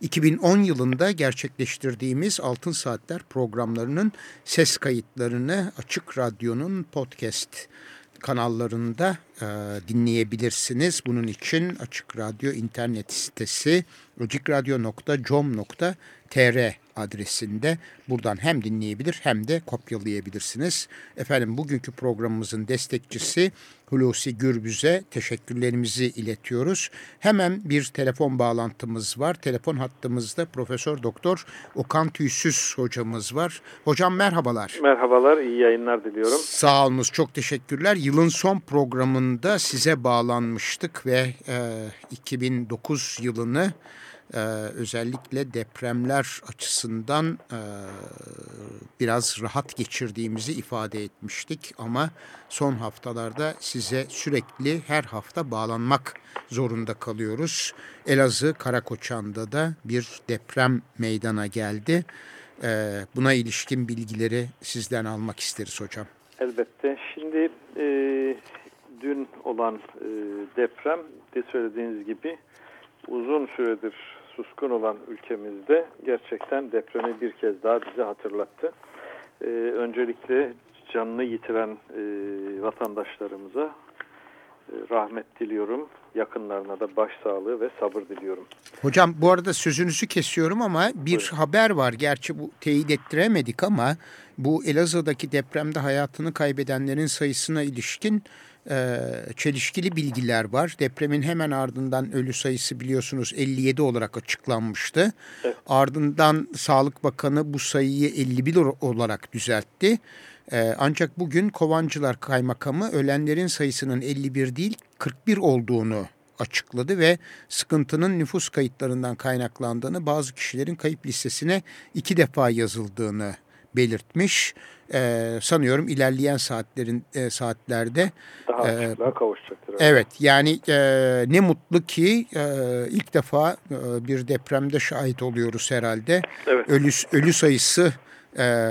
2010 yılında gerçekleştirdiğimiz Altın Saatler programlarının ses kayıtlarını Açık Radyo'nun podcast kanallarında e, dinleyebilirsiniz. Bunun için Açık Radyo internet sitesi acikradyo.com.tr adresinde buradan hem dinleyebilir hem de kopyalayabilirsiniz. Efendim bugünkü programımızın destekçisi Hulusi Gürbüz'e teşekkürlerimizi iletiyoruz. Hemen bir telefon bağlantımız var. Telefon hattımızda Profesör Doktor Okan Tüysüz hocamız var. Hocam merhabalar. Merhabalar, iyi yayınlar diliyorum. Sağ olunuz, çok teşekkürler. Yılın son programında size bağlanmıştık ve e, 2009 yılını ee, özellikle depremler açısından e, biraz rahat geçirdiğimizi ifade etmiştik ama son haftalarda size sürekli her hafta bağlanmak zorunda kalıyoruz. Elazığ Karakoçan'da da bir deprem meydana geldi. Ee, buna ilişkin bilgileri sizden almak isteriz hocam. Elbette. Şimdi e, dün olan e, deprem de söylediğiniz gibi uzun süredir suskun olan ülkemizde gerçekten depremi bir kez daha bize hatırlattı. Ee, öncelikle canını yitiren e, vatandaşlarımıza e, rahmet diliyorum. Yakınlarına da başsağlığı ve sabır diliyorum. Hocam bu arada sözünüzü kesiyorum ama bir Buyurun. haber var. Gerçi bu teyit ettiremedik ama bu Elazığ'daki depremde hayatını kaybedenlerin sayısına ilişkin e, çelişkili bilgiler var. Depremin hemen ardından ölü sayısı biliyorsunuz 57 olarak açıklanmıştı. Evet. Ardından Sağlık Bakanı bu sayıyı 51 olarak düzeltti. E, ancak bugün Kovancılar Kaymakamı ölenlerin sayısının 51 değil 41 olduğunu açıkladı ve sıkıntının nüfus kayıtlarından kaynaklandığını bazı kişilerin kayıp listesine iki defa yazıldığını belirtmiş. Ee, sanıyorum ilerleyen saatlerin e, saatlerde daha e, kavuşacaktır. Evet, evet yani e, ne mutlu ki e, ilk defa e, bir depremde şahit oluyoruz herhalde. Evet. Ölü, ölü sayısı e,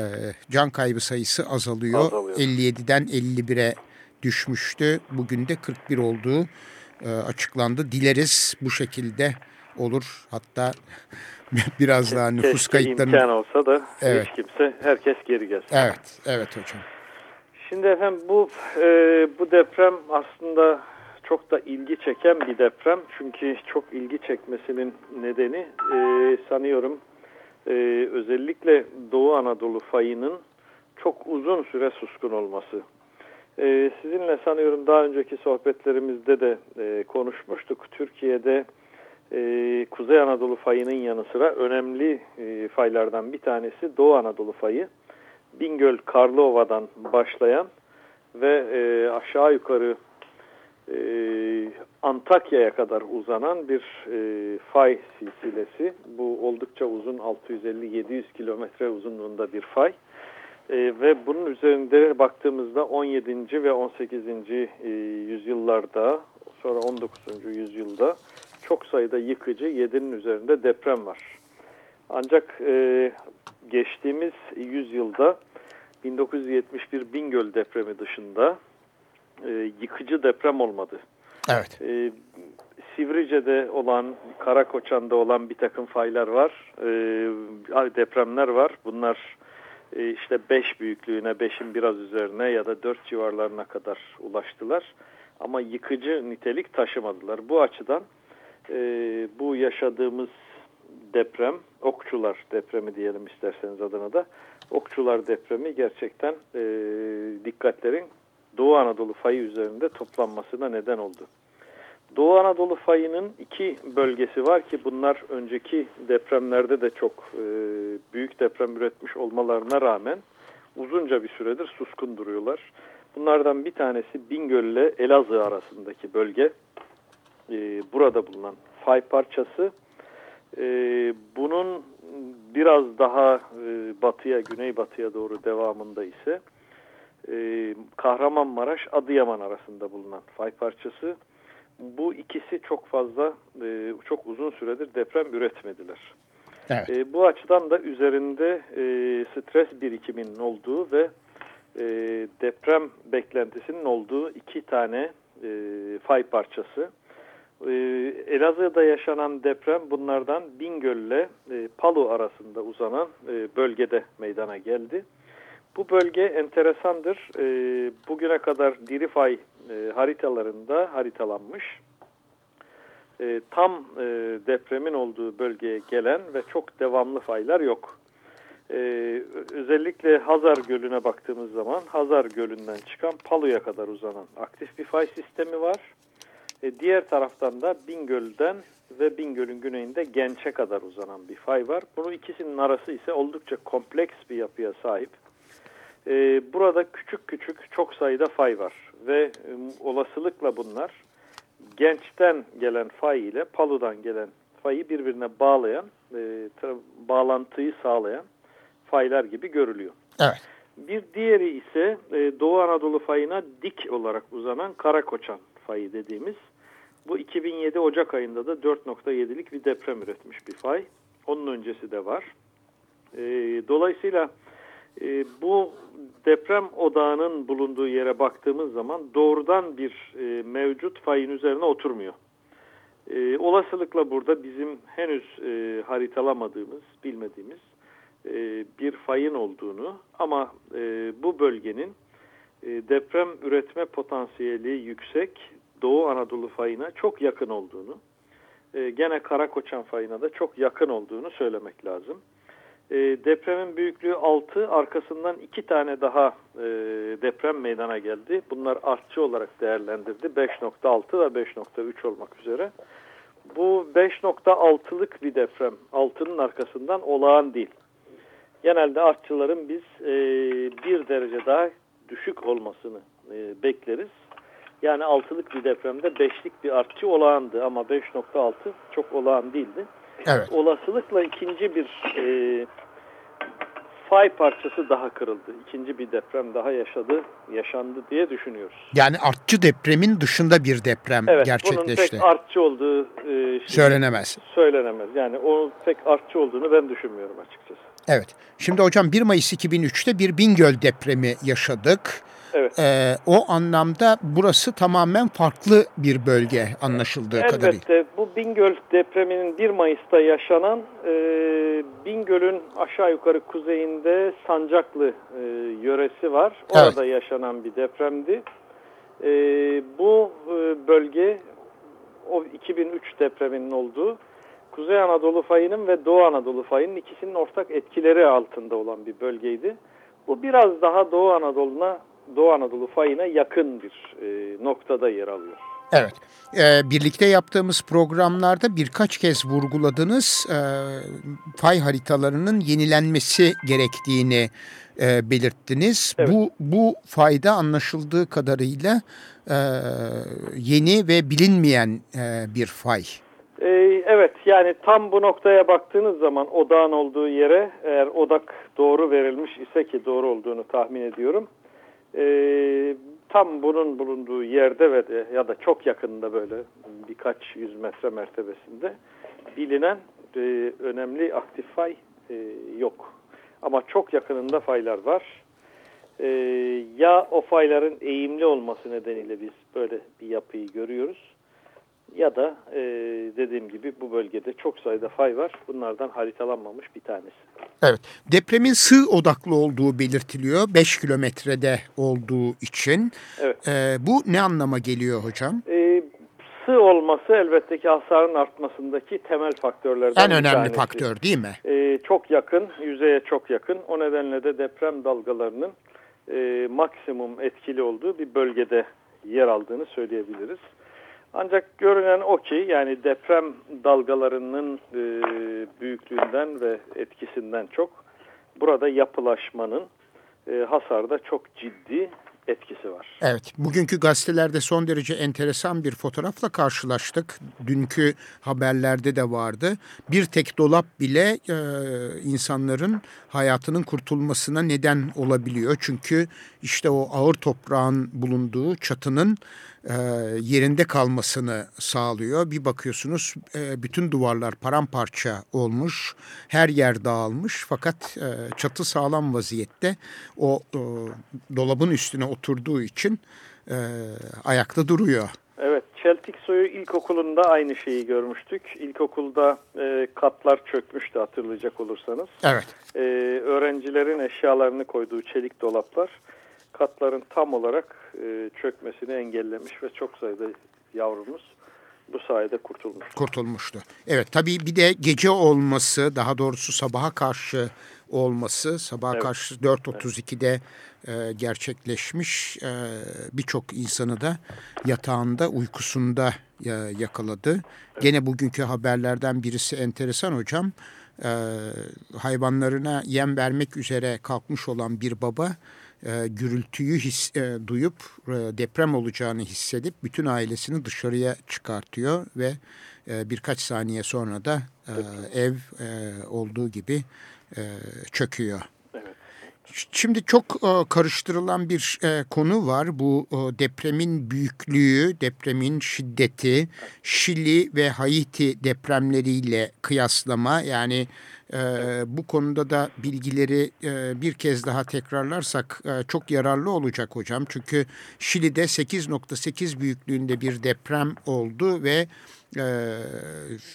can kaybı sayısı azalıyor. azalıyor. 57'den 51'e düşmüştü. Bugün de 41 olduğu e, açıklandı. Dileriz bu şekilde olur. Hatta biraz daha nüfus kayıtlarının... imkan olsa da evet. hiç kimse, herkes geri gelsin. Evet, evet hocam. Şimdi efendim bu e, bu deprem aslında çok da ilgi çeken bir deprem. Çünkü çok ilgi çekmesinin nedeni e, sanıyorum e, özellikle Doğu Anadolu fayının çok uzun süre suskun olması. E, sizinle sanıyorum daha önceki sohbetlerimizde de e, konuşmuştuk. Türkiye'de e, Kuzey Anadolu fayının yanı sıra önemli e, faylardan bir tanesi Doğu Anadolu fayı. Bingöl Karlıova'dan başlayan ve e, aşağı yukarı e, Antakya'ya kadar uzanan bir fay silsilesi. Bu oldukça uzun 650-700 kilometre uzunluğunda bir fay. Ve bunun üzerinde baktığımızda 17. ve 18. E, yüzyıllarda sonra 19. yüzyılda çok sayıda yıkıcı 7'nin üzerinde deprem var. Ancak e, geçtiğimiz yüzyılda 1971 Bingöl depremi dışında e, yıkıcı deprem olmadı. Evet. E, Sivrice'de olan, Karakoçan'da olan bir takım faylar var, e, depremler var. Bunlar e, işte 5 büyüklüğüne, 5'in biraz üzerine ya da 4 civarlarına kadar ulaştılar. Ama yıkıcı nitelik taşımadılar. Bu açıdan e, bu yaşadığımız deprem, Okçular depremi diyelim isterseniz adına da, Okçular depremi gerçekten e, dikkatlerin Doğu Anadolu fayı üzerinde toplanmasına neden oldu. Doğu Anadolu fayının iki bölgesi var ki bunlar önceki depremlerde de çok e, büyük deprem üretmiş olmalarına rağmen uzunca bir süredir suskun duruyorlar. Bunlardan bir tanesi Bingöl ile Elazığ arasındaki bölge. E, burada bulunan fay parçası. E, bunun biraz daha e, batıya, güneybatıya doğru devamında ise e, Kahramanmaraş, Adıyaman arasında bulunan fay parçası. Bu ikisi çok fazla, e, çok uzun süredir deprem üretmediler. Evet. E, bu açıdan da üzerinde e, stres birikiminin olduğu ve e, deprem beklentisinin olduğu iki tane e, fay parçası. E, Elazığ'da yaşanan deprem bunlardan Bingöl ile e, Palu arasında uzanan e, bölgede meydana geldi. Bu bölge enteresandır. E, bugüne kadar diri fay e, haritalarında haritalanmış. E, tam depremin olduğu bölgeye gelen ve çok devamlı faylar yok. Özellikle Hazar Gölü'ne baktığımız zaman Hazar Gölü'nden çıkan Palu'ya kadar uzanan aktif bir fay sistemi var. E, diğer taraftan da Bingöl'den ve Bingöl'ün güneyinde Genç'e kadar uzanan bir fay var. Bunun ikisinin arası ise oldukça kompleks bir yapıya sahip. E, burada küçük küçük çok sayıda fay var ve e, olasılıkla bunlar gençten gelen fay ile paludan gelen fayı birbirine bağlayan, e, bağlantıyı sağlayan faylar gibi görülüyor. Evet. Bir diğeri ise e, Doğu Anadolu fayına dik olarak uzanan Karakoçan fayı dediğimiz. Bu 2007 Ocak ayında da 4.7'lik bir deprem üretmiş bir fay. Onun öncesi de var. E, dolayısıyla e, bu deprem odağının bulunduğu yere baktığımız zaman doğrudan bir e, mevcut fayın üzerine oturmuyor. E, olasılıkla burada bizim henüz e, haritalamadığımız, bilmediğimiz e, bir fayın olduğunu ama e, bu bölgenin e, deprem üretme potansiyeli yüksek Doğu Anadolu fayına çok yakın olduğunu, e, gene Karakoçan fayına da çok yakın olduğunu söylemek lazım. E, depremin büyüklüğü 6, arkasından iki tane daha e, deprem meydana geldi. Bunlar artçı olarak değerlendirdi. 5.6 ve 5.3 olmak üzere. Bu 5.6'lık bir deprem. Altının arkasından olağan değil. Genelde artçıların biz e, bir derece daha düşük olmasını bekleriz. Yani altılık bir depremde beşlik bir artçı olağandı ama 5.6 çok olağan değildi. Evet. Olasılıkla ikinci bir e, fay parçası daha kırıldı. İkinci bir deprem daha yaşadı, yaşandı diye düşünüyoruz. Yani artçı depremin dışında bir deprem evet, gerçekleşti. Evet, bunun pek artçı olduğu e, şey, söylenemez. Söylenemez. Yani o pek artçı olduğunu ben düşünmüyorum açıkçası. Evet. Şimdi hocam 1 Mayıs 2003'te bir Bingöl depremi yaşadık. Evet. Ee, o anlamda burası tamamen farklı bir bölge anlaşıldığı Elbette, kadarıyla. Elbette bu Bingöl depreminin 1 Mayıs'ta yaşanan e, Bingöl'ün aşağı yukarı kuzeyinde Sancaklı e, yöresi var. Orada evet. yaşanan bir depremdi. E, bu e, bölge o 2003 depreminin olduğu Kuzey Anadolu fayının ve Doğu Anadolu fayının ikisinin ortak etkileri altında olan bir bölgeydi. Bu biraz daha Doğu Anadolu'na Doğu Anadolu fayına yakın bir e, noktada yer alıyor. Evet, e, birlikte yaptığımız programlarda birkaç kez vurguladınız e, fay haritalarının yenilenmesi gerektiğini e, belirttiniz. Evet. Bu bu fayda anlaşıldığı kadarıyla e, yeni ve bilinmeyen e, bir fay. E, evet, yani tam bu noktaya baktığınız zaman odağın olduğu yere eğer odak doğru verilmiş ise ki doğru olduğunu tahmin ediyorum e, tam bunun bulunduğu yerde ve de, ya da çok yakında böyle birkaç yüz metre mertebesinde bilinen e, önemli aktif fay e, yok. Ama çok yakınında faylar var. E, ya o fayların eğimli olması nedeniyle biz böyle bir yapıyı görüyoruz ya da e, dediğim gibi bu bölgede çok sayıda fay var. Bunlardan haritalanmamış bir tanesi. Evet. Depremin sığ odaklı olduğu belirtiliyor. 5 kilometrede olduğu için. Evet. E, bu ne anlama geliyor hocam? E, sığ olması elbette ki hasarın artmasındaki temel faktörlerden En önemli tanesi. faktör değil mi? E, çok yakın, yüzeye çok yakın. O nedenle de deprem dalgalarının e, maksimum etkili olduğu bir bölgede yer aldığını söyleyebiliriz. Ancak görünen o ki yani deprem dalgalarının e, büyüklüğünden ve etkisinden çok burada yapılaşmanın e, hasarda çok ciddi etkisi var. Evet, bugünkü gazetelerde son derece enteresan bir fotoğrafla karşılaştık. Dünkü haberlerde de vardı. Bir tek dolap bile e, insanların hayatının kurtulmasına neden olabiliyor. Çünkü işte o ağır toprağın bulunduğu çatının e, yerinde kalmasını sağlıyor. Bir bakıyorsunuz e, bütün duvarlar paramparça olmuş, her yer dağılmış fakat e, çatı sağlam vaziyette o dolabın üstüne oturduğu için ayakta duruyor. Evet, Çeltik Soyu İlkokulu'nda aynı şeyi görmüştük. İlkokulda e, katlar çökmüştü hatırlayacak olursanız. Evet. E, öğrencilerin eşyalarını koyduğu çelik dolaplar katların tam olarak e, çökmesini engellemiş ve çok sayıda yavrumuz bu sayede kurtulmuş. Kurtulmuştu. Evet tabii bir de gece olması daha doğrusu sabaha karşı olması sabaha evet. karşı 4.32'de evet. e, gerçekleşmiş e, birçok insanı da yatağında uykusunda e, yakaladı. Evet. Gene bugünkü haberlerden birisi enteresan hocam e, hayvanlarına yem vermek üzere kalkmış olan bir baba e, gürültüyü his, e, duyup e, deprem olacağını hissedip bütün ailesini dışarıya çıkartıyor ve e, birkaç saniye sonra da e, ev e, olduğu gibi e, çöküyor. Şimdi çok e, karıştırılan bir e, konu var. Bu e, depremin büyüklüğü, depremin şiddeti, Şili ve Haiti depremleriyle kıyaslama. Yani bu konuda da bilgileri bir kez daha tekrarlarsak çok yararlı olacak hocam. Çünkü Şili'de 8.8 büyüklüğünde bir deprem oldu ve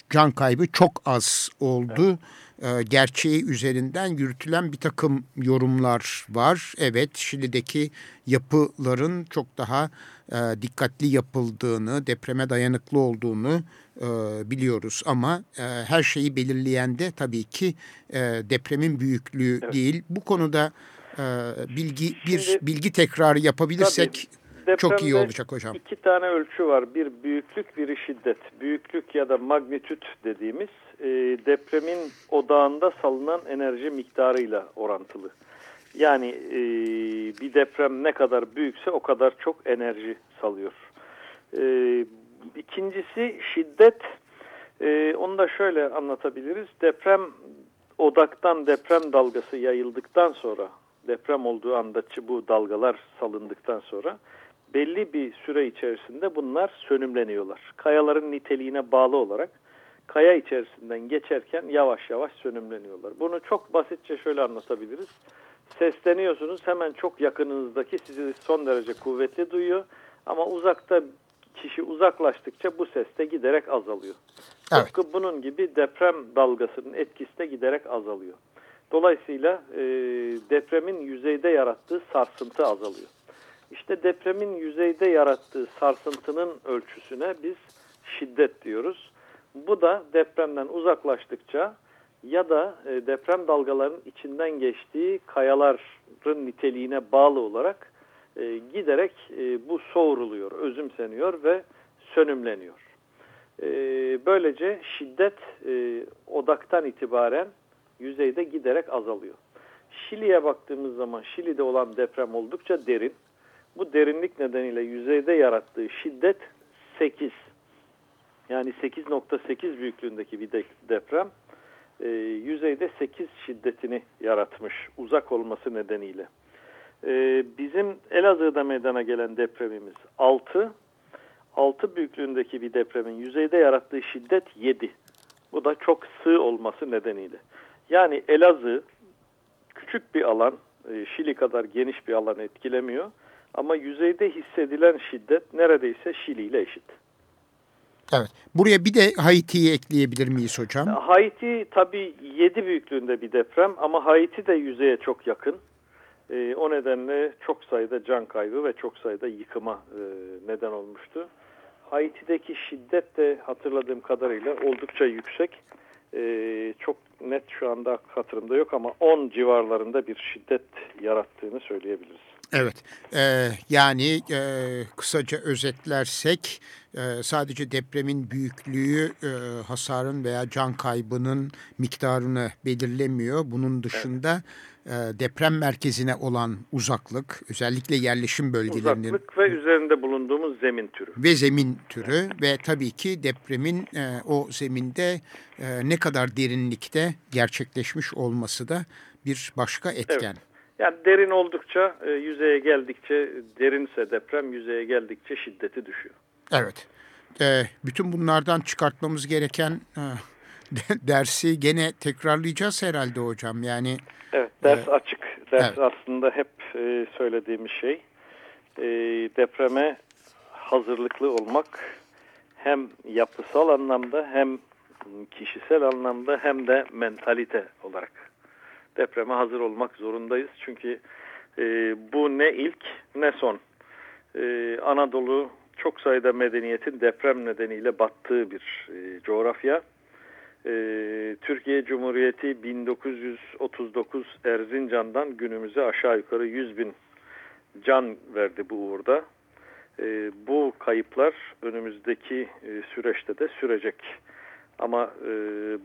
can kaybı çok az oldu. Evet e, gerçeği üzerinden yürütülen bir takım yorumlar var. Evet Şili'deki yapıların çok daha e, dikkatli yapıldığını, depreme dayanıklı olduğunu e, biliyoruz. Ama her şeyi belirleyen de tabii ki depremin büyüklüğü evet. değil. Bu konuda bilgi bir Şimdi, bilgi tekrarı yapabilirsek çok iyi olacak hocam. İki tane ölçü var. Bir büyüklük, biri şiddet. Büyüklük ya da magnitüt dediğimiz e, depremin odağında salınan enerji miktarıyla orantılı. Yani e, bir deprem ne kadar büyükse o kadar çok enerji salıyor. E, ikincisi şiddet. E, onu da şöyle anlatabiliriz. Deprem odaktan deprem dalgası yayıldıktan sonra deprem olduğu anda bu dalgalar salındıktan sonra belli bir süre içerisinde bunlar sönümleniyorlar. Kayaların niteliğine bağlı olarak kaya içerisinden geçerken yavaş yavaş sönümleniyorlar. Bunu çok basitçe şöyle anlatabiliriz. Sesleniyorsunuz hemen çok yakınınızdaki sizi son derece kuvvetli duyuyor ama uzakta kişi uzaklaştıkça bu ses de giderek azalıyor. Evet. Tıpkı bunun gibi deprem dalgasının etkisi de giderek azalıyor. Dolayısıyla e, depremin yüzeyde yarattığı sarsıntı azalıyor. İşte depremin yüzeyde yarattığı sarsıntının ölçüsüne biz şiddet diyoruz. Bu da depremden uzaklaştıkça ya da e, deprem dalgalarının içinden geçtiği kayaların niteliğine bağlı olarak e, giderek e, bu soğuruluyor, özümseniyor ve sönümleniyor. Böylece şiddet odaktan itibaren yüzeyde giderek azalıyor. Şili'ye baktığımız zaman Şili'de olan deprem oldukça derin. Bu derinlik nedeniyle yüzeyde yarattığı şiddet 8. Yani 8.8 büyüklüğündeki bir deprem e, yüzeyde 8 şiddetini yaratmış uzak olması nedeniyle. E, bizim Elazığ'da meydana gelen depremimiz 6. 6 büyüklüğündeki bir depremin yüzeyde yarattığı şiddet 7. Bu da çok sığ olması nedeniyle. Yani Elazığ küçük bir alan, e, Şili kadar geniş bir alan etkilemiyor. Ama yüzeyde hissedilen şiddet neredeyse Şili ile eşit. Evet. Buraya bir de Haiti'yi ekleyebilir miyiz hocam? Haiti tabii 7 büyüklüğünde bir deprem ama Haiti de yüzeye çok yakın. E, o nedenle çok sayıda can kaybı ve çok sayıda yıkıma e, neden olmuştu. Haiti'deki şiddet de hatırladığım kadarıyla oldukça yüksek. E, çok net şu anda hatırımda yok ama 10 civarlarında bir şiddet yarattığını söyleyebiliriz. Evet, e, yani e, kısaca özetlersek e, sadece depremin büyüklüğü e, hasarın veya can kaybının miktarını belirlemiyor. Bunun dışında evet. deprem merkezine olan uzaklık özellikle yerleşim bölgelerinin. Uzaklık ve üzerinde bulunduğumuz zemin türü. Ve zemin türü evet. ve tabii ki depremin o zeminde ne kadar derinlikte gerçekleşmiş olması da bir başka etken. Evet. Yani derin oldukça, e, yüzeye geldikçe, derinse deprem yüzeye geldikçe şiddeti düşüyor. Evet. E, bütün bunlardan çıkartmamız gereken e, dersi gene tekrarlayacağız herhalde hocam. Yani Evet, ders e, açık. Ders evet. aslında hep e, söylediğimiz şey. E, depreme hazırlıklı olmak hem yapısal anlamda hem kişisel anlamda hem de mentalite olarak depreme hazır olmak zorundayız. Çünkü e, bu ne ilk ne son. E, Anadolu çok sayıda medeniyetin deprem nedeniyle battığı bir e, coğrafya. E, Türkiye Cumhuriyeti 1939 Erzincan'dan günümüze aşağı yukarı 100 bin can verdi bu uğurda. E, bu kayıplar önümüzdeki e, süreçte de sürecek. Ama e,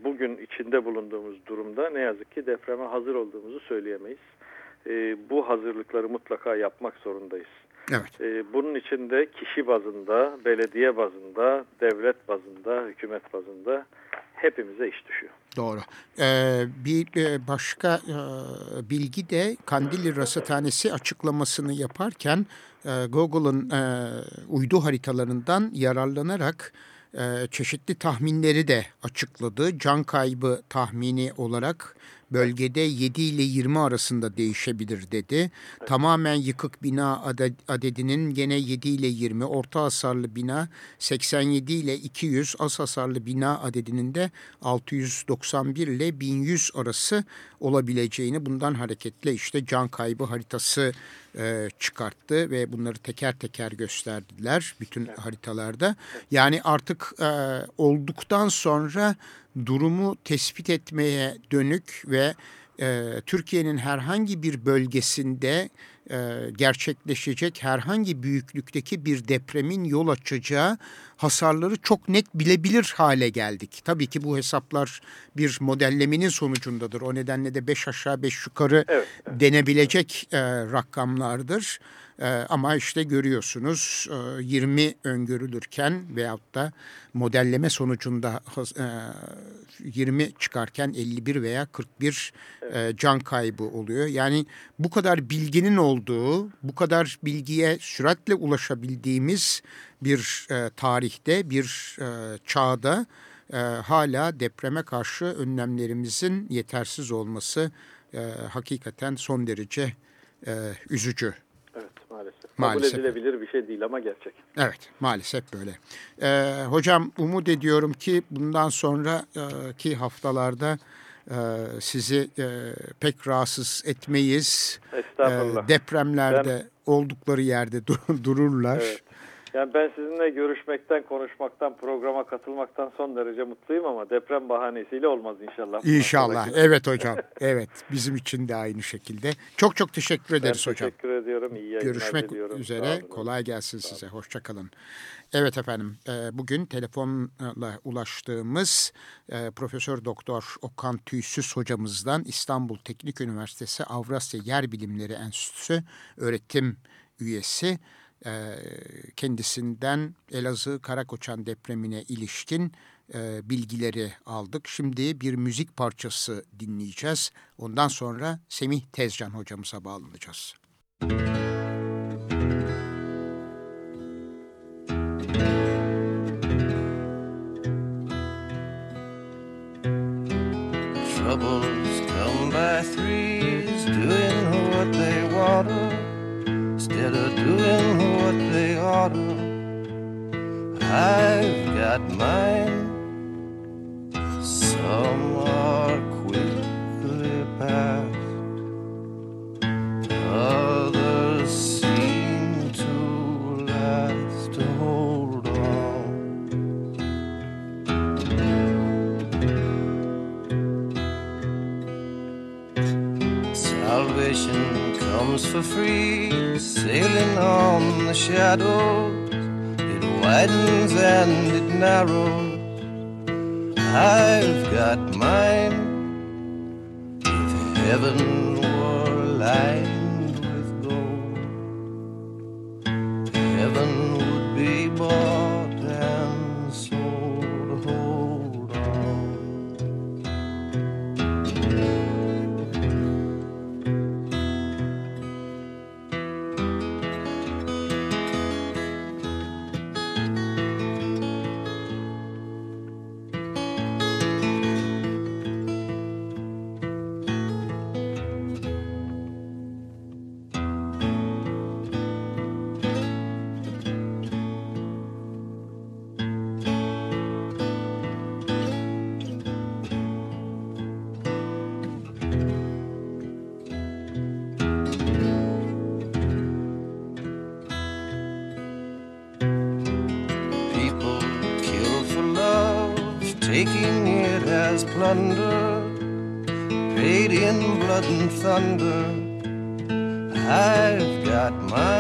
bugün içinde bulunduğumuz durumda ne yazık ki depreme hazır olduğumuzu söyleyemeyiz. E, bu hazırlıkları mutlaka yapmak zorundayız. Evet. E, bunun içinde kişi bazında, belediye bazında, devlet bazında, hükümet bazında hepimize iş düşüyor. Doğru. Ee, bir başka e, bilgi de Kandilli Rasathanesi açıklamasını yaparken e, Google'ın e, uydu haritalarından yararlanarak e, çeşitli tahminleri de açıkladı. Can kaybı tahmini olarak bölgede 7 ile 20 arasında değişebilir dedi. Tamamen yıkık bina adedinin gene 7 ile 20, orta hasarlı bina 87 ile 200, az hasarlı bina adedinin de 691 ile 1100 arası olabileceğini bundan hareketle işte can kaybı haritası e, çıkarttı ve bunları teker teker gösterdiler bütün haritalarda. Yani artık e, olduktan sonra durumu tespit etmeye dönük ve e, Türkiye'nin herhangi bir bölgesinde e, gerçekleşecek herhangi büyüklükteki bir depremin yol açacağı hasarları çok net bilebilir hale geldik. Tabii ki bu hesaplar bir modellemenin sonucundadır. O nedenle de beş aşağı beş yukarı evet, evet. denebilecek e, rakamlardır. E, ama işte görüyorsunuz e, 20 öngörülürken veyahut da modelleme sonucunda e, 20 çıkarken 51 veya 41 e, can kaybı oluyor. Yani bu kadar bilginin olduğu, bu kadar bilgiye süratle ulaşabildiğimiz bir e, tarihte, bir e, çağda e, hala depreme karşı önlemlerimizin yetersiz olması e, hakikaten son derece e, üzücü. Evet maalesef. maalesef. Kabul edilebilir bir şey değil ama gerçek. Evet maalesef böyle. E, hocam umut ediyorum ki bundan sonraki haftalarda e, sizi e, pek rahatsız etmeyiz. Estağfurullah. E, depremlerde ben... oldukları yerde dur dururlar. Evet. Yani ben sizinle görüşmekten, konuşmaktan, programa katılmaktan son derece mutluyum ama deprem bahanesiyle olmaz inşallah. İnşallah. evet hocam. Evet. Bizim için de aynı şekilde. Çok çok teşekkür ederiz ben hocam. teşekkür ediyorum. İyi Görüşmek diliyorum. üzere. Kolay gelsin size. Hoşçakalın. Evet efendim. E, bugün telefonla ulaştığımız e, Profesör Doktor Okan Tüysüz hocamızdan İstanbul Teknik Üniversitesi Avrasya Yer Bilimleri Enstitüsü öğretim üyesi ee, kendisinden Elazığ Karakoçan depremine ilişkin e, bilgileri aldık. Şimdi bir müzik parçası dinleyeceğiz. Ondan sonra Semih Tezcan hocamıza bağlanacağız. Troubles plunder, paid in blood and thunder. I've got mine.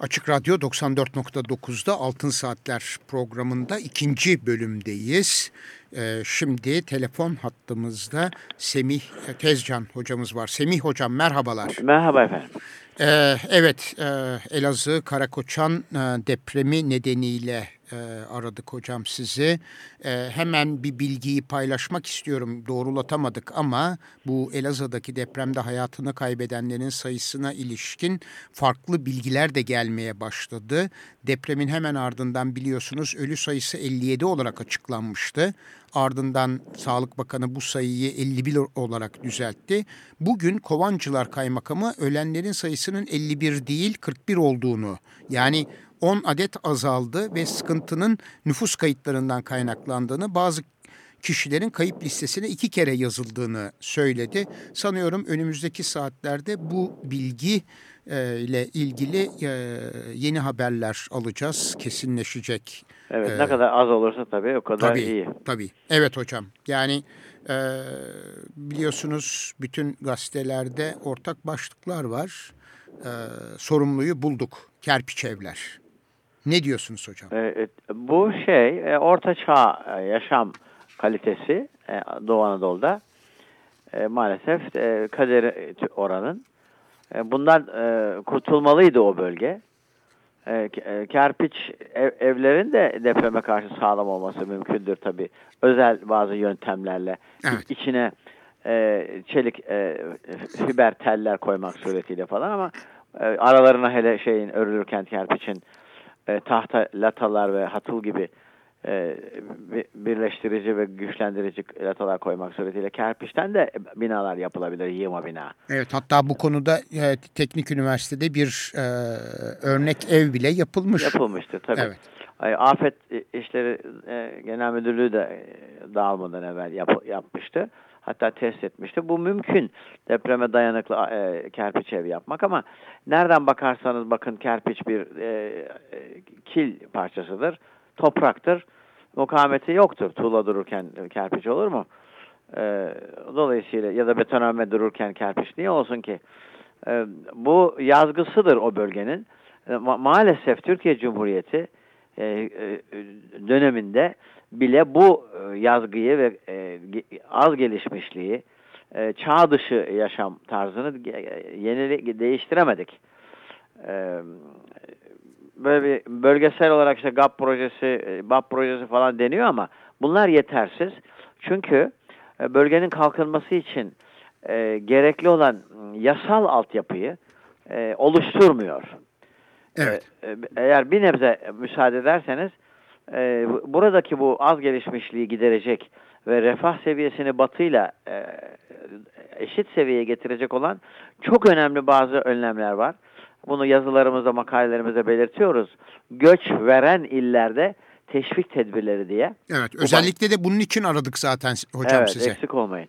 Açık Radyo 94.9'da Altın Saatler programında ikinci bölümdeyiz. Ee, şimdi telefon hattımızda Semih Tezcan hocamız var. Semih hocam merhabalar. Merhaba efendim. Ee, evet, e, Elazığ Karakoçan e, depremi nedeniyle e, aradık hocam sizi. E, hemen bir bilgiyi paylaşmak istiyorum. Doğrulatamadık ama bu Elazığ'daki depremde hayatını kaybedenlerin sayısına ilişkin farklı bilgiler de gelmeye başladı. Depremin hemen ardından biliyorsunuz ölü sayısı 57 olarak açıklanmıştı. Ardından Sağlık Bakanı bu sayıyı 51 olarak düzeltti. Bugün Kovancılar Kaymakamı ölenlerin sayısının 51 değil 41 olduğunu yani 10 adet azaldı ve sıkıntının nüfus kayıtlarından kaynaklandığını bazı kişilerin kayıp listesine iki kere yazıldığını söyledi. Sanıyorum önümüzdeki saatlerde bu bilgi e, ile ilgili e, yeni haberler alacağız, kesinleşecek. Evet Ee, ne kadar az olursa tabii o kadar Tabii, iyi. tabii. Evet hocam. Yani e, biliyorsunuz bütün gazetelerde ortak başlıklar var. E, sorumluyu bulduk. Kerpiç evler. Ne diyorsunuz hocam? Ee, e, bu şey e, orta çağ e, yaşam kalitesi Doğu Anadolu'da maalesef kaderi oranın. Bundan kurtulmalıydı o bölge. Ke- kerpiç ev- evlerin de depreme karşı sağlam olması mümkündür tabii. Özel bazı yöntemlerle Evet. içine e, çelik e, fiber teller koymak suretiyle falan ama e, aralarına hele şeyin örülürken kerpiçin e, tahta latalar ve hatıl gibi e, bi- birleştirici ve güçlendirici latalar koymak suretiyle kerpiçten de binalar yapılabilir, yığma bina. Evet hatta bu konuda e, Teknik Üniversitede bir e, örnek ev bile yapılmış. Yapılmıştır tabii. Evet. Afet İşleri e, Genel Müdürlüğü de e, dağılmadan evvel yap- yapmıştı. Hatta test etmişti. Bu mümkün depreme dayanıklı e, kerpiç ev yapmak ama nereden bakarsanız bakın kerpiç bir e, e, kil parçasıdır. Topraktır. Mukavemeti yoktur. Tuğla dururken kerpiç olur mu? E, dolayısıyla ya da betonarme dururken kerpiç niye olsun ki? E, bu yazgısıdır o bölgenin. E, ma- maalesef Türkiye Cumhuriyeti e, e, döneminde bile bu e, yazgıyı ve e, az gelişmişliği, e, çağ dışı yaşam tarzını yenili değiştiremedik. Böyle bir bölgesel olarak işte GAP projesi, BAP projesi falan deniyor ama bunlar yetersiz. Çünkü bölgenin kalkınması için gerekli olan yasal altyapıyı oluşturmuyor. Evet. Eğer bir nebze müsaade ederseniz e, bu- buradaki bu az gelişmişliği giderecek ve refah seviyesini batıyla e, eşit seviyeye getirecek olan çok önemli bazı önlemler var. Bunu yazılarımızda, makalelerimizde belirtiyoruz. Göç veren illerde teşvik tedbirleri diye. Evet. Özellikle de bunun için aradık zaten hocam evet, size. eksik olmayın.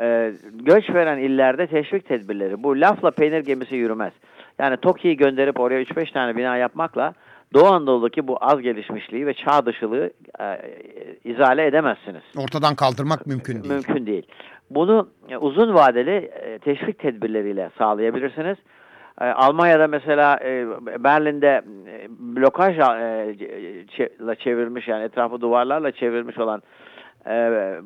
Ee, göç veren illerde teşvik tedbirleri. Bu lafla peynir gemisi yürümez. Yani TOKİ'yi gönderip oraya 3-5 tane bina yapmakla Doğu Anadolu'daki bu az gelişmişliği ve çağ dışılığı e, izale edemezsiniz. Ortadan kaldırmak mümkün değil. Mümkün değil. Bunu e, uzun vadeli e, teşvik tedbirleriyle sağlayabilirsiniz. E, Almanya'da mesela e, Berlin'de e, blokaj e, çe- çevrilmiş yani etrafı duvarlarla çevrilmiş olan e, e,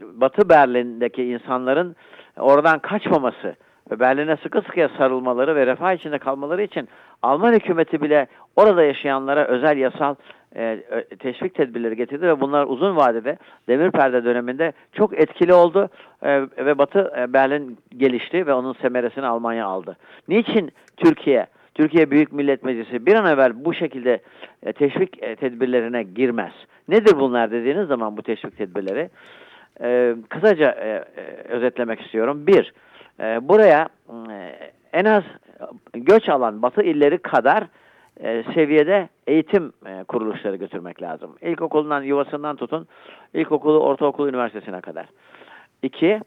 Batı Berlin'deki insanların oradan kaçmaması ve Berlin'e sıkı sıkıya sarılmaları ve refah içinde kalmaları için Alman hükümeti bile orada yaşayanlara özel yasal e, teşvik tedbirleri getirdi ve bunlar uzun vadede demir perde döneminde çok etkili oldu E, ve Batı e, Berlin gelişti ve onun semeresini Almanya aldı. Niçin Türkiye Türkiye Büyük Millet Meclisi bir an evvel bu şekilde e, teşvik e, tedbirlerine girmez. Nedir bunlar dediğiniz zaman bu teşvik tedbirleri? E, kısaca e, e, özetlemek istiyorum. Bir, e, buraya e, en az göç alan batı illeri kadar e, seviyede eğitim e, kuruluşları götürmek lazım. İlkokulundan, yuvasından tutun, ilkokulu, ortaokulu, üniversitesine kadar. İki,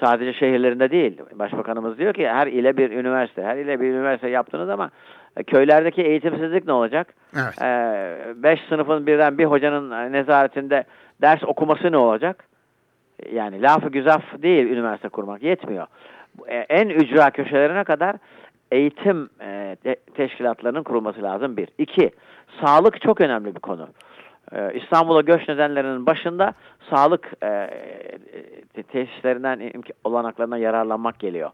sadece şehirlerinde değil. Başbakanımız diyor ki her ile bir üniversite, her ile bir üniversite yaptınız ama e, köylerdeki eğitimsizlik ne olacak? Evet. E, beş sınıfın birden bir hocanın e, nezaretinde ders okuması ne olacak? Yani lafı güzaf değil üniversite kurmak yetmiyor. E, En ücra köşelerine kadar eğitim e, te- teşkilatlarının kurulması lazım bir. İki, sağlık çok önemli bir konu. E, İstanbul'a göç nedenlerinin başında sağlık e, tesislerinden, olanaklarından yararlanmak geliyor.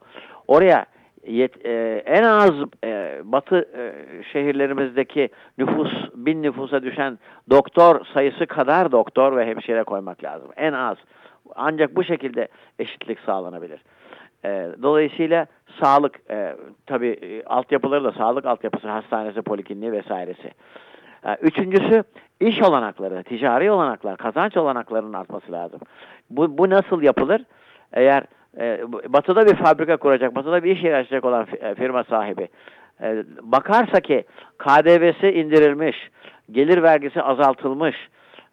Oraya yet, e, en az e, batı e, şehirlerimizdeki nüfus, bin nüfusa düşen doktor sayısı kadar doktor ve hemşire koymak lazım. En az. Ancak bu şekilde eşitlik sağlanabilir. E, dolayısıyla sağlık, e, tabii e, altyapıları da sağlık altyapısı, hastanesi, polikliniği vesairesi. E, üçüncüsü iş olanakları, ticari olanaklar, kazanç olanaklarının artması lazım. Bu, bu nasıl yapılır? Eğer e, batıda bir fabrika kuracak, batıda bir iş yeri açacak olan e, firma sahibi e, bakarsa ki KDV'si indirilmiş, gelir vergisi azaltılmış,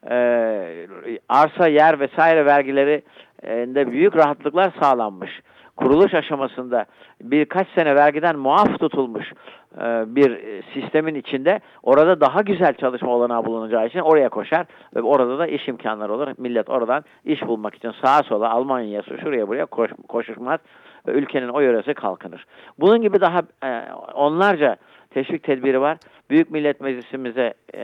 e, arsa, yer vesaire vergilerinde büyük rahatlıklar sağlanmış. Kuruluş aşamasında birkaç sene vergiden muaf tutulmuş e, bir e, sistemin içinde orada daha güzel çalışma olanağı bulunacağı için oraya koşar ve orada da iş imkanları olur. Millet oradan iş bulmak için sağa sola Almanya'ya şuraya buraya koş, koşuşmaz ülkenin o yöresi kalkınır. Bunun gibi daha e, onlarca teşvik tedbiri var. Büyük Millet Meclisimize e,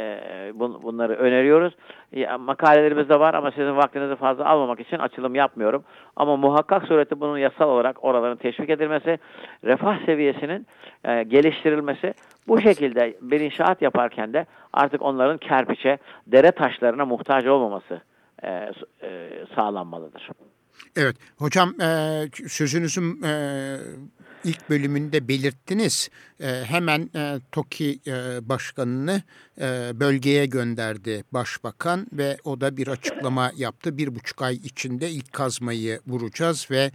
bun- bunları öneriyoruz. Ya, makalelerimizde var ama sizin vaktinizi fazla almamak için açılım yapmıyorum. Ama muhakkak sureti bunun yasal olarak oraların teşvik edilmesi, refah seviyesinin e, geliştirilmesi, bu şekilde bir inşaat yaparken de artık onların kerpiçe, dere taşlarına muhtaç olmaması e, e, sağlanmalıdır. Evet hocam e, sözünüzün e, ilk bölümünde belirttiniz. E, hemen e, TOKİ başkanını bölgeye gönderdi başbakan ve o da bir açıklama yaptı. Bir buçuk ay içinde ilk kazmayı vuracağız ve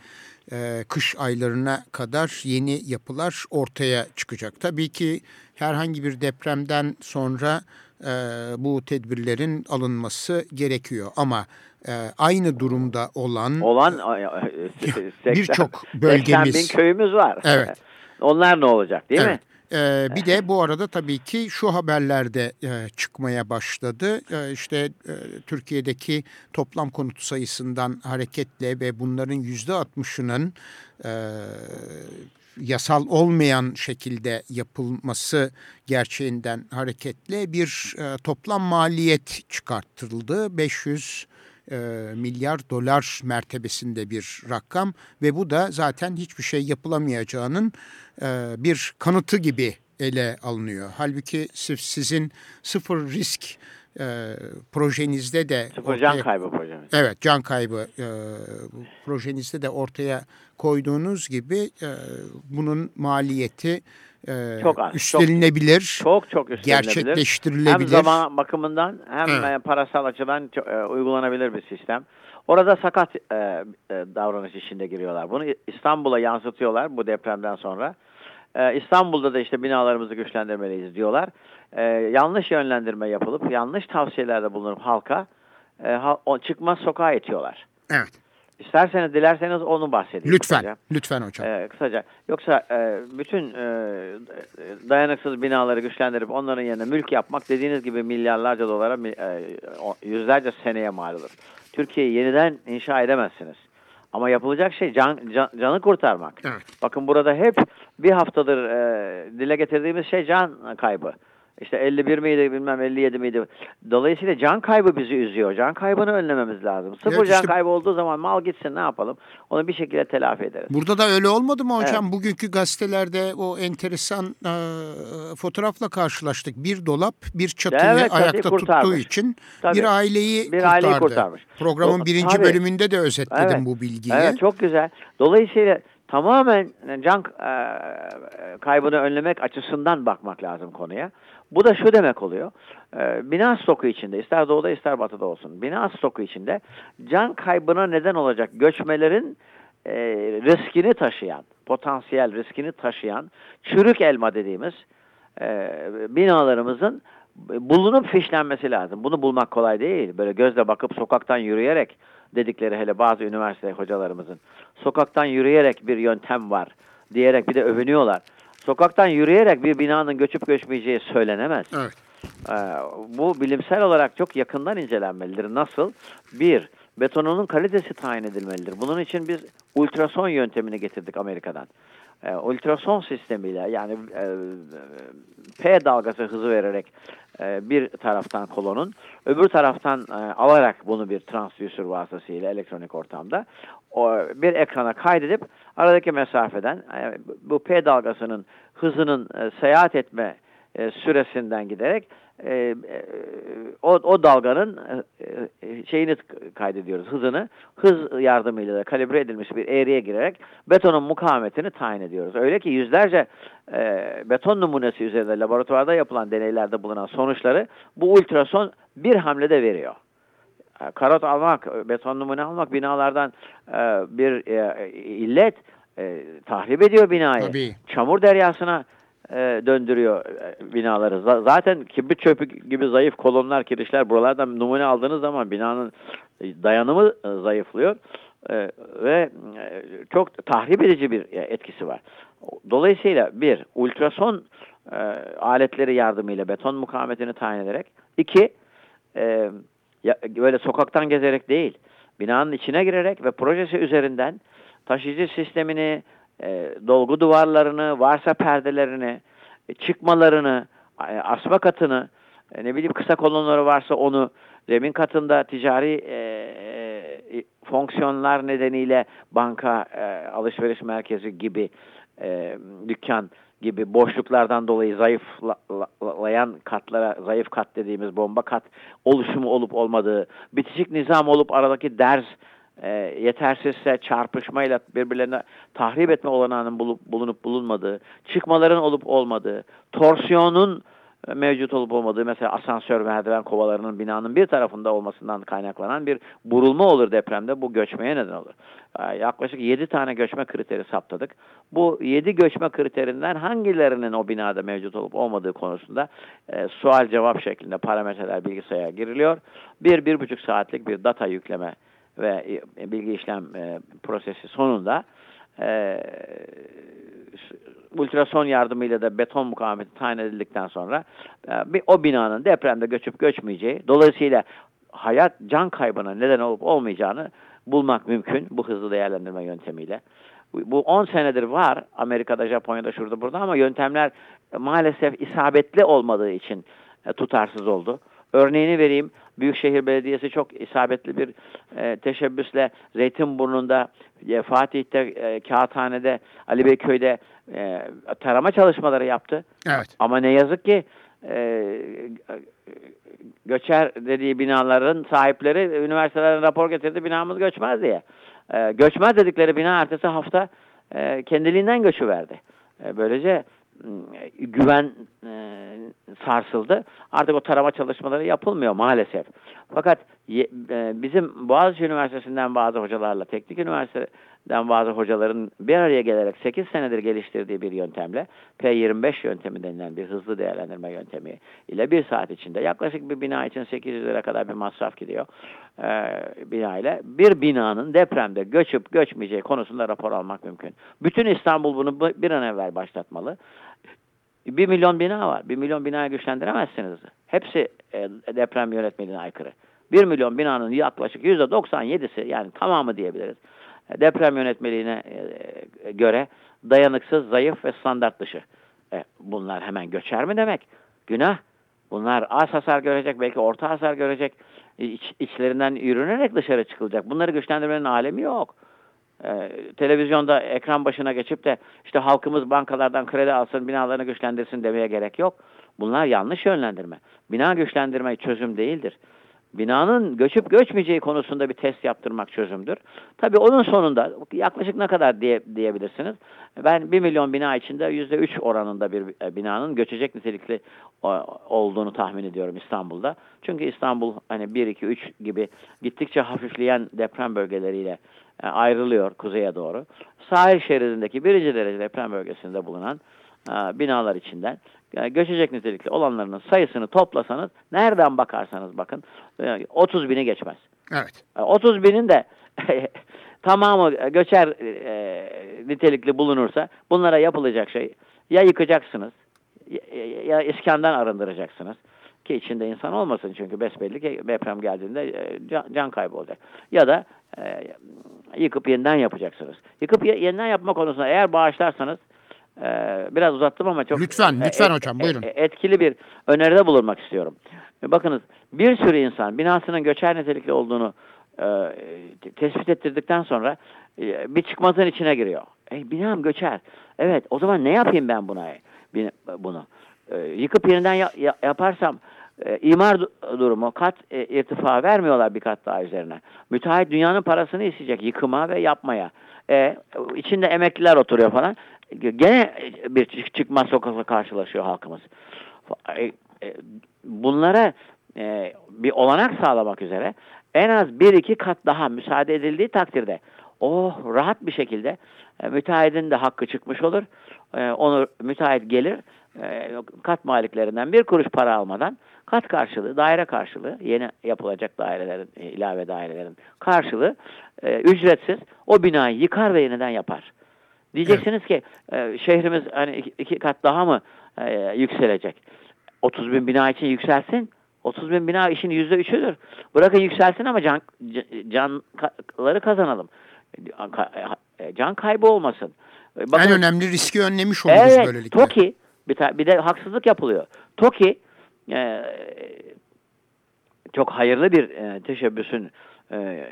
kış aylarına kadar yeni yapılar ortaya çıkacak. Tabii ki herhangi bir depremden sonra e, bu tedbirlerin alınması gerekiyor ama e, aynı durumda olan Olan e, Birçok 80 bölgemiz- bin köyümüz var. Evet. Onlar ne olacak değil mi? Evet. Ee, bir de bu arada tabii ki şu haberlerde e, çıkmaya başladı. E, işte e, Türkiye'deki toplam konut sayısından hareketle ve bunların yüzde altmışının e, yasal olmayan şekilde yapılması gerçeğinden hareketle bir e, toplam maliyet çıkarttırıldı. 500 e, milyar dolar mertebesinde bir rakam ve bu da zaten hiçbir şey yapılamayacağının e, bir kanıtı gibi ele alınıyor. Halbuki sizin sıfır risk e, projenizde de Sıfır can kaybı projemiz. Evet can kaybı e, projenizde de ortaya koyduğunuz gibi e, bunun maliyeti e, Çok az, üstlenilebilir, Çok çok üstlenilebilir. Hem gerçekleştirilebilir. zaman bakımından hem Evet. e, parasal açıdan e, uygulanabilir bir sistem. Orada sakat e, e, davranış içinde giriyorlar. Bunu İstanbul'a yansıtıyorlar bu depremden sonra. E, İstanbul'da da işte binalarımızı güçlendirmeliyiz diyorlar. E, yanlış yönlendirme yapılıp yanlış tavsiyelerde bulunup halka e, ha- o, çıkmaz sokağa itiyorlar. Evet. İsterseniz dilerseniz onu bahsedeyim. Lütfen, kısaca. lütfen hocam. Ee, kısaca. Yoksa e, bütün e, dayanıksız binaları güçlendirip onların yerine mülk yapmak dediğiniz gibi milyarlarca dolara e, yüzlerce seneye mal olur. Türkiye'yi yeniden inşa edemezsiniz. Ama yapılacak şey can, can- canı kurtarmak. Evet. Bakın burada hep bir haftadır e, dile getirdiğimiz şey can kaybı. İşte 51 miydi bilmem 57 miydi. Dolayısıyla can kaybı bizi üzüyor. Can kaybını önlememiz lazım. Sıfır Evet, can işte- kaybı olduğu zaman mal gitsin ne yapalım? Onu bir şekilde telafi ederiz. Burada da öyle olmadı mı hocam? Bugünkü gazetelerde o enteresan e, fotoğrafla karşılaştık. Bir dolap bir çatıyı Evet, ayakta kurtarmış. tuttuğu için Tabii. bir aileyi Bir kurtardı. aileyi kurtarmış. Programın birinci tabii. bölümünde de özetledim Evet. bu bilgiyi. Evet çok güzel. Dolayısıyla tamamen can e, kaybını önlemek açısından bakmak lazım konuya. Bu da şu demek oluyor. E, bina stoku içinde ister doğuda ister batıda olsun. Bina stoku içinde can kaybına neden olacak göçmelerin e, riskini taşıyan, potansiyel riskini taşıyan çürük elma dediğimiz e, binalarımızın bulunup fişlenmesi lazım. Bunu bulmak kolay değil. Böyle gözle bakıp sokaktan yürüyerek dedikleri hele bazı üniversite hocalarımızın sokaktan yürüyerek bir yöntem var diyerek bir de övünüyorlar. Sokaktan yürüyerek bir binanın göçüp göçmeyeceği söylenemez. Evet. Ee, bu bilimsel olarak çok yakından incelenmelidir. Nasıl? Bir, betonunun kalitesi tayin edilmelidir. Bunun için biz ultrason yöntemini getirdik Amerika'dan. Ee, ultrason sistemiyle yani e, P dalgası hızı vererek e, bir taraftan kolonun öbür taraftan e, alarak bunu bir transdüsör vasıtasıyla elektronik ortamda o, bir ekrana kaydedip aradaki mesafeden e, bu P dalgasının hızının e, seyahat etme e, süresinden giderek e, e, o, o dalganın e, e, şeyini kaydediyoruz hızını hız yardımıyla da kalibre edilmiş bir eğriye girerek betonun mukavemetini tayin ediyoruz. Öyle ki yüzlerce e, beton numunesi üzerinde laboratuvarda yapılan deneylerde bulunan sonuçları bu ultrason bir hamlede veriyor. E, Karot almak, beton numune almak binalardan e, bir e, illet e, tahrip ediyor binayı. Tabii. Çamur deryasına e, döndürüyor e, binaları. Zaten kibrit çöpü gibi zayıf kolonlar, kirişler buralardan numune aldığınız zaman binanın e, dayanımı e, zayıflıyor E, ve çok tahrip edici bir etkisi var. Dolayısıyla bir, ultrason e, aletleri yardımıyla beton mukavemetini tayin ederek. iki e, ya, böyle sokaktan gezerek değil, binanın içine girerek ve projesi üzerinden taşıyıcı sistemini, e, dolgu duvarlarını, varsa perdelerini, e, çıkmalarını, e, asma katını, e, ne bileyim kısa kolonları varsa onu, zemin katında ticari e, e, fonksiyonlar nedeniyle banka, e, alışveriş merkezi gibi e, dükkan gibi boşluklardan dolayı zayıflayan katlara, zayıf kat dediğimiz bomba kat oluşumu olup olmadığı, bitişik nizam olup aradaki derz e, yetersizse çarpışmayla birbirlerine tahrip etme olanağının bulup, bulunup bulunmadığı, çıkmaların olup olmadığı, torsiyonun e, mevcut olup olmadığı mesela asansör merdiven kovalarının binanın bir tarafında olmasından kaynaklanan bir burulma olur depremde. Bu göçmeye neden olur. E, Yaklaşık 7 tane göçme kriteri saptadık. Bu 7 göçme kriterinden hangilerinin o binada mevcut olup olmadığı konusunda e, sual cevap şeklinde parametreler bilgisayara giriliyor. Bir, bir buçuk saatlik bir data yükleme ve e, bilgi işlem e, prosesi sonunda e, ultrason yardımıyla da beton mukavemeti tayin edildikten sonra e, bir, o binanın depremde göçüp göçmeyeceği, dolayısıyla hayat can kaybına neden olup olmayacağını bulmak mümkün bu hızlı değerlendirme yöntemiyle. Bu- Bu 10 senedir var Amerika'da, Japonya'da, şurada burada ama yöntemler maalesef isabetli olmadığı için e, tutarsız oldu. Örneğini vereyim. Büyükşehir Belediyesi çok isabetli bir e, teşebbüsle Zeytinburnu'nda, e, Fatih'te, e, Kağıthane'de, Ali Beyköy'de e, tarama çalışmaları yaptı. Evet. Ama ne yazık ki e, göçer dediği binaların sahipleri üniversitelerin rapor getirdi binamız göçmez diye. E, göçmez dedikleri bina ertesi hafta e, kendiliğinden göçü verdi. E, böylece güven e, sarsıldı. Artık o tarama çalışmaları yapılmıyor maalesef. Fakat e, bizim Boğaziçi Üniversitesi'nden bazı hocalarla, teknik üniversiteden bazı hocaların bir araya gelerek 8 senedir geliştirdiği bir yöntemle P25 yöntemi denilen bir hızlı değerlendirme yöntemi ile bir saat içinde yaklaşık bir bina için 800 lira kadar bir masraf gidiyor e, bina ile. Bir binanın depremde göçüp göçmeyeceği konusunda rapor almak mümkün. Bütün İstanbul bunu bir an evvel başlatmalı. Bir milyon bina var. Bir milyon binayı güçlendiremezsiniz. Hepsi e, deprem yönetmeliğine aykırı. Bir milyon binanın yaklaşık yüzde 97'si yani tamamı diyebiliriz. E, deprem yönetmeliğine e, göre dayanıksız, zayıf ve standart dışı. E, bunlar hemen göçer mi demek? Günah. Bunlar az hasar görecek, belki orta hasar görecek. İç, içlerinden yürünerek dışarı çıkılacak. Bunları güçlendirmenin alemi yok. Ee, televizyonda ekran başına geçip de işte halkımız bankalardan kredi alsın, binalarını güçlendirsin demeye gerek yok. Bunlar yanlış yönlendirme. Bina güçlendirme çözüm değildir. Binanın göçüp göçmeyeceği konusunda bir test yaptırmak çözümdür. Tabii onun sonunda yaklaşık ne kadar diye, diyebilirsiniz. Ben 1 milyon bina içinde %3 oranında bir e, binanın göçecek nitelikli olduğunu tahmin ediyorum İstanbul'da. Çünkü İstanbul hani 1, 2, 3 gibi gittikçe hafifleyen deprem bölgeleriyle e, ayrılıyor kuzeye doğru. Sahil şeridindeki birinci derece deprem bölgesinde bulunan e, binalar içinden e, göçecek nitelikli olanlarının sayısını toplasanız nereden bakarsanız bakın 30 bini geçmez. Evet. 30 binin de tamamı göçer nitelikli bulunursa bunlara yapılacak şey ya yıkacaksınız ya iskandan arındıracaksınız ki içinde insan olmasın çünkü besbelli ki deprem geldiğinde can kaybı olacak. Ya da yıkıp yeniden yapacaksınız. Yıkıp yeniden yapma konusunda eğer bağışlarsanız e, biraz uzattım ama çok lütfen lütfen e, hocam buyurun. E, etkili bir öneride bulunmak istiyorum. E, bakınız bir sürü insan binasının göçer nitelikli olduğunu e, tespit ettirdikten sonra e, bir çıkmazın içine giriyor. E, binam göçer. Evet o zaman ne yapayım ben buna? Bunu. E, yıkıp yeniden ya, ya, yaparsam e, imar durumu kat e, irtifa vermiyorlar bir kat daha üzerine. Müteahhit dünyanın parasını isteyecek yıkıma ve yapmaya. E, içinde emekliler oturuyor falan. Gene bir çıkmaz sokakla karşılaşıyor halkımız. E, e, bunlara bir olanak sağlamak üzere en az bir iki kat daha müsaade edildiği takdirde o rahat bir şekilde e, müteahhidin de hakkı çıkmış olur. Onu müteahhit gelir e, kat maliklerinden bir kuruş para almadan kat karşılığı, daire karşılığı, yeni yapılacak dairelerin, e, ilave dairelerin karşılığı e, ücretsiz o binayı yıkar ve yeniden yapar. Diyeceksiniz ki e, şehrimiz hani iki, iki kat daha mı e, yükselecek? 30 bin bina için yükselsin. 30 bin bina işin yüzde üçüdür. Bırakın yükselsin ama can, canları kazanalım. Can kaybı olmasın. Bakın, en önemli riski önlemiş oluruz evet, böylelikle. TOKİ bir, bir de haksızlık yapılıyor. TOKİ e, çok hayırlı bir e, teşebbüsün e,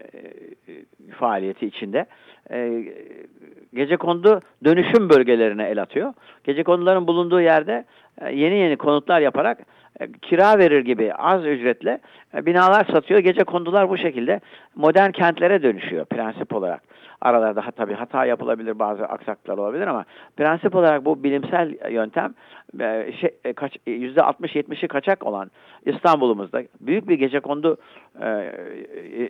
faaliyeti içinde e, gece kondu dönüşüm bölgelerine el atıyor. Gece konuların bulunduğu yerde e, yeni yeni konutlar yaparak kira verir gibi az ücretle e, binalar satıyor. Gece kondular bu şekilde modern kentlere dönüşüyor prensip olarak. Aralarda tabii hata yapılabilir, bazı aksaklıklar olabilir ama prensip olarak bu bilimsel yöntem e, şey, e, kaç, %60-70'i kaçak olan İstanbul'umuzda büyük bir gecekondu e,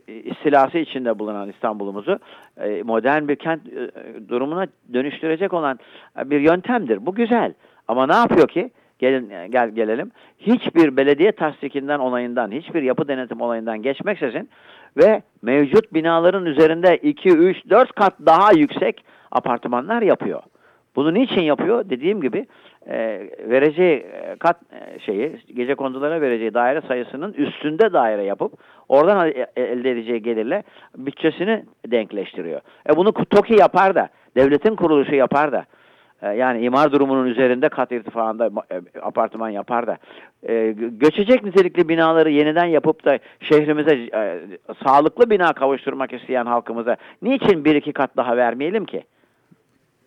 istilası içinde bulunan İstanbul'umuzu e, modern bir kent e, durumuna dönüştürecek olan bir yöntemdir. Bu güzel. Ama ne yapıyor ki? Gelin, gel gelelim. Hiçbir belediye tasdikinden onayından, hiçbir yapı denetim olayından geçmeksizin ve mevcut binaların üzerinde 2, 3, 4 kat daha yüksek apartmanlar yapıyor. Bunu niçin yapıyor? Dediğim gibi e, vereceği e, kat e, şeyi, gece kondulara vereceği daire sayısının üstünde daire yapıp oradan e, elde edeceği gelirle bütçesini denkleştiriyor. E bunu TOKİ yapar da, devletin kuruluşu yapar da. E, yani imar durumunun üzerinde kat irtifaında e, apartman yapar da e, göçecek nitelikli binaları yeniden yapıp da şehrimize sağlıklı bina kavuşturmak isteyen halkımıza niçin bir iki kat daha vermeyelim ki?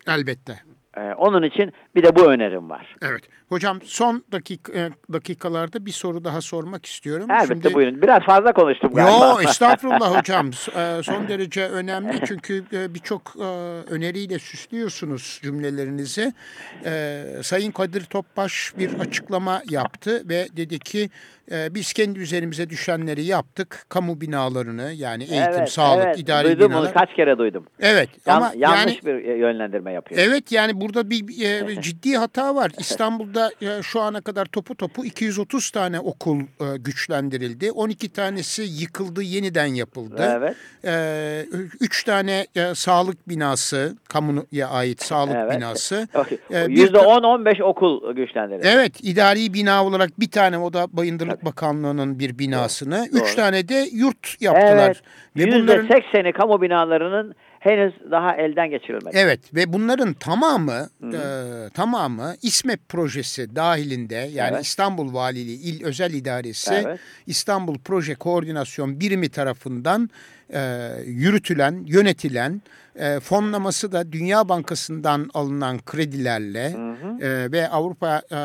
Elbette. Ee, onun için bir de bu önerim var. Evet. Hocam son dakik e, dakikalarda bir soru daha sormak istiyorum. Elbette Şimdi- buyurun. Biraz fazla konuştum galiba. Yo estağfurullah hocam. E, Son derece önemli çünkü e, birçok öneriyle süslüyorsunuz cümlelerinizi. Sayın Kadir Topbaş bir açıklama yaptı ve dedi ki e, biz kendi üzerimize düşenleri yaptık. Kamu binalarını yani eğitim, evet, sağlık, evet. idari duydum binalar. onu kaç kere duydum. Evet Yan- ama yanlış yani bir yönlendirme yapıyor. Evet yani burada bir e, ciddi hata var. İstanbul'da e, şu ana kadar topu topu 230 tane okul e, güçlendirildi. 12 tanesi yıkıldı, yeniden yapıldı. Evet. E, üç tane e, sağlık binası, kamuya ait sağlık Evet. binası. E, bir Yüzde ta- on on beş okul güçlendirildi. Evet, idari bina olarak bir tane o da Bayındırlık Bakanlığı'nın bir binasını. Üç Doğru. tane de yurt yaptılar. Evet. Ve Yüzde bunların sekseni kamu binalarının henüz daha elden geçirilmedi. Evet ve bunların tamamı e, tamamı İSMEP projesi dahilinde yani Evet. İstanbul Valiliği İl Özel İdaresi Evet. İstanbul Proje Koordinasyon Birimi tarafından e, yürütülen, yönetilen e, fonlaması da Dünya Bankası'ndan alınan kredilerle e, ve Avrupa e,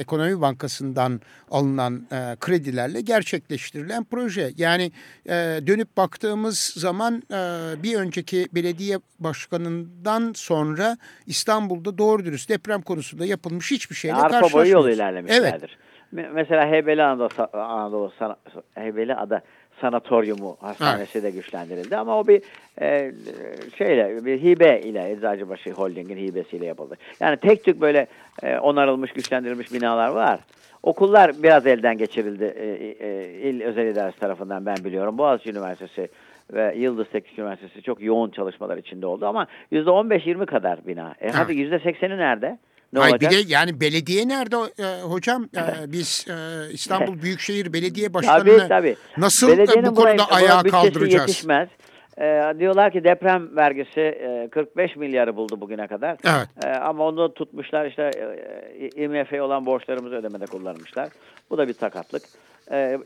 Ekonomi Bankası'ndan alınan e, kredilerle gerçekleştirilen proje. Yani e, dönüp baktığımız zaman e, bir önceki belediye başkanından sonra İstanbul'da doğru dürüst deprem konusunda yapılmış hiçbir şeyle Arpa boyu karşılaşmıyoruz. yol Evet. ilerlemişlerdir. Me- Mesela Heybeli Anadolu, Anadolu Heybeli Ada Sanatoryumu Hastanesi de güçlendirildi ama o bir e, şeyle bir hibe ile Eczacıbaşı Holding'in hibesiyle yapıldı. Yani tek tük böyle e, onarılmış, güçlendirilmiş binalar var. Okullar biraz elden geçirildi e, e, il özel idaresi tarafından ben biliyorum. Boğaziçi Üniversitesi ve Yıldız Teknik Üniversitesi çok yoğun çalışmalar içinde oldu ama %15-20 kadar bina. E hadi %80'i nerede? Ne Ay olacak? bir de yani belediye nerede e, hocam? E, biz e, İstanbul Büyükşehir Belediye Başkanı'nı Tabii tabii. nasıl e, Belediyenin bu konuda buna ayağa kaldıracağız? yetişmez. Ee, diyorlar ki deprem vergisi e, 45 milyarı buldu bugüne kadar. Evet. Ee, ama onu tutmuşlar işte e, IMF'ye olan borçlarımızı ödemede kullanmışlar. Bu da bir sakatlık. Ee,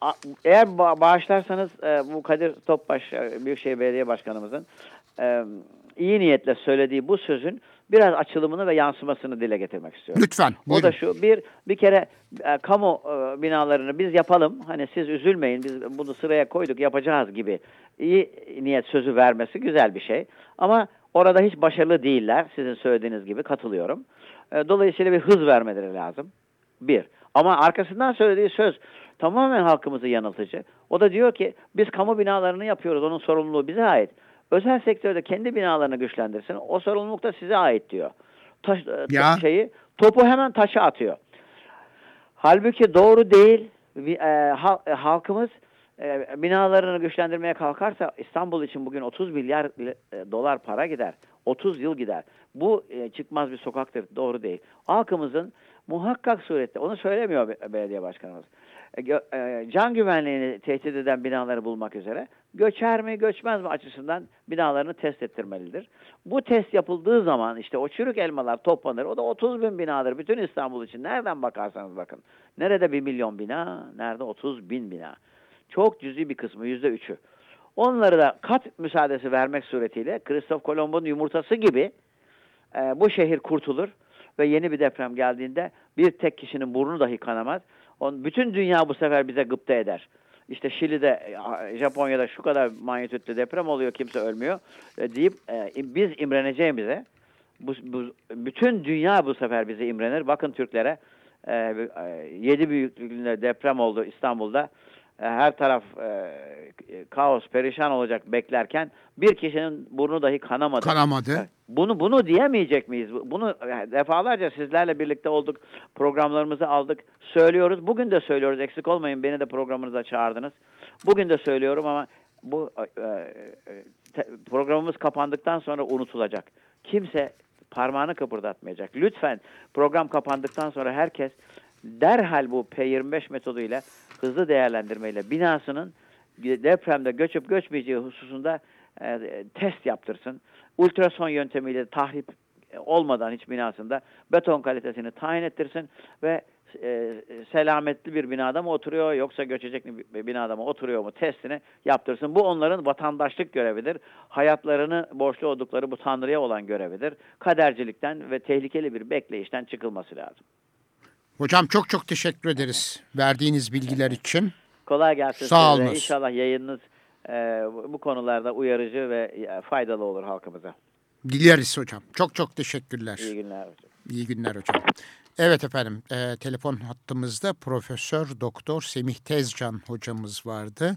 a- eğer ba- bağışlarsanız e, bu Kadir Topbaş e, Büyükşehir Belediye Başkanımızın e, iyi niyetle söylediği bu sözün biraz açılımını ve yansımasını dile getirmek istiyorum. Lütfen. O buyurun. da şu bir bir kere e, kamu e, binalarını biz yapalım. Hani siz üzülmeyin biz bunu sıraya koyduk yapacağız gibi iyi niyet sözü vermesi güzel bir şey. Ama orada hiç başarılı değiller. Sizin söylediğiniz gibi katılıyorum. E, dolayısıyla bir hız vermeleri lazım. Bir. Ama arkasından söylediği söz tamamen halkımızı yanıltıcı. O da diyor ki biz kamu binalarını yapıyoruz. Onun sorumluluğu bize ait. Özel sektörde kendi binalarını güçlendirsin. O sorumluluk da size ait diyor. Taş, e, Ya. şeyi topu hemen taşa atıyor. Halbuki doğru değil. E, e, halkımız e, binalarını güçlendirmeye kalkarsa İstanbul için bugün 30 milyar e, dolar para gider. 30 yıl gider. Bu e, çıkmaz bir sokaktır. Doğru değil. Halkımızın muhakkak surette, onu söylemiyor be- belediye başkanımız. E, e, can güvenliğini tehdit eden binaları bulmak üzere göçer mi göçmez mi açısından binalarını test ettirmelidir. Bu test yapıldığı zaman işte o çürük elmalar toplanır. O da 30 bin binadır bütün İstanbul için. Nereden bakarsanız bakın. Nerede bir milyon bina, nerede 30 bin bina. Çok cüzi bir kısmı, yüzde üçü. Onları da kat müsaadesi vermek suretiyle Kristof Kolomb'un yumurtası gibi e, bu şehir kurtulur ve yeni bir deprem geldiğinde bir tek kişinin burnu dahi kanamaz. On, bütün dünya bu sefer bize gıpta eder. İşte Şili'de, e, Japonya'da şu kadar manyetütlü deprem oluyor kimse ölmüyor e, deyip e, biz imreneceğimize bu, bu, bütün dünya bu sefer bize imrenir. Bakın Türklere e, e, yedi büyüklüğünde deprem oldu İstanbul'da. E, her taraf e, kaos, perişan olacak beklerken bir kişinin burnu dahi kanamadı. Kanamadı. Bunu bunu diyemeyecek miyiz? Bunu e, defalarca sizlerle birlikte olduk. Programlarımızı aldık. Söylüyoruz. Bugün de söylüyoruz. Eksik olmayın. Beni de programınıza çağırdınız. Bugün de söylüyorum ama bu e, e, te- programımız kapandıktan sonra unutulacak. Kimse parmağını kıpırdatmayacak. Lütfen program kapandıktan sonra herkes derhal bu P25 metoduyla hızlı değerlendirmeyle binasının depremde göçüp göçmeyeceği hususunda e, test yaptırsın. Ultrason yöntemiyle tahrip olmadan hiç binasında beton kalitesini tayin ettirsin ve e, selametli bir binada mı oturuyor yoksa göçecek bir binada mı oturuyor mu testini yaptırsın. Bu onların vatandaşlık görevidir. Hayatlarını borçlu oldukları bu Tanrı'ya olan görevidir. Kadercilikten ve tehlikeli bir bekleyişten çıkılması lazım. Hocam çok çok teşekkür ederiz verdiğiniz bilgiler için. Kolay gelsin Sağ olunuz. İnşallah yayınınız e, bu konularda uyarıcı ve e, faydalı olur halkımıza. Dileriz hocam. Çok çok teşekkürler. İyi günler hocam. İyi günler hocam. Evet efendim, e, telefon hattımızda Profesör Doktor Semih Tezcan hocamız vardı.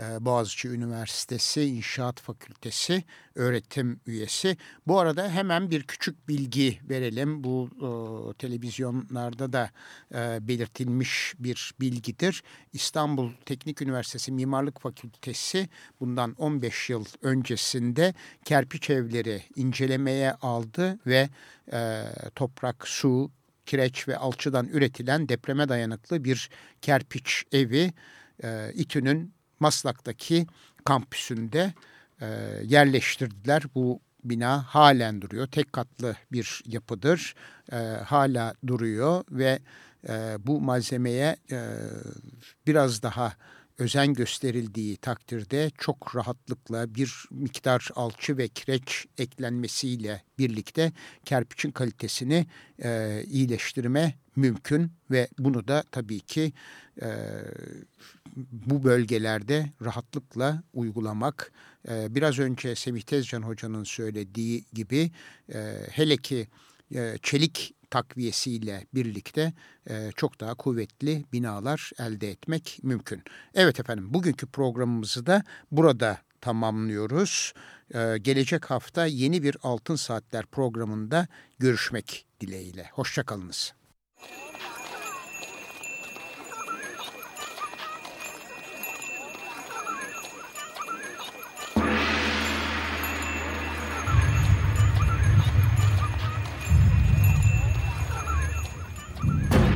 E, Boğaziçi Üniversitesi İnşaat Fakültesi öğretim üyesi. Bu arada hemen bir küçük bilgi verelim. Bu e, televizyonlarda da e, belirtilmiş bir bilgidir. İstanbul Teknik Üniversitesi Mimarlık Fakültesi bundan 15 yıl öncesinde kerpiç evleri incelemeye aldı ve toprak, su, kireç ve alçıdan üretilen depreme dayanıklı bir kerpiç evi e, İTÜ'nün Maslak'taki kampüsünde e, yerleştirdiler. Bu bina halen duruyor. Tek katlı bir yapıdır. E, hala duruyor ve e, bu malzemeye e, biraz daha özen gösterildiği takdirde çok rahatlıkla bir miktar alçı ve kireç eklenmesiyle birlikte kerpiçin kalitesini e, iyileştirme mümkün ve bunu da tabii ki e, bu bölgelerde rahatlıkla uygulamak e, biraz önce Semih Tezcan Hoca'nın söylediği gibi e, hele ki e, çelik takviyesiyle birlikte çok daha kuvvetli binalar elde etmek mümkün. Evet efendim bugünkü programımızı da burada tamamlıyoruz. Gelecek hafta yeni bir Altın Saatler programında görüşmek dileğiyle. Hoşçakalınız.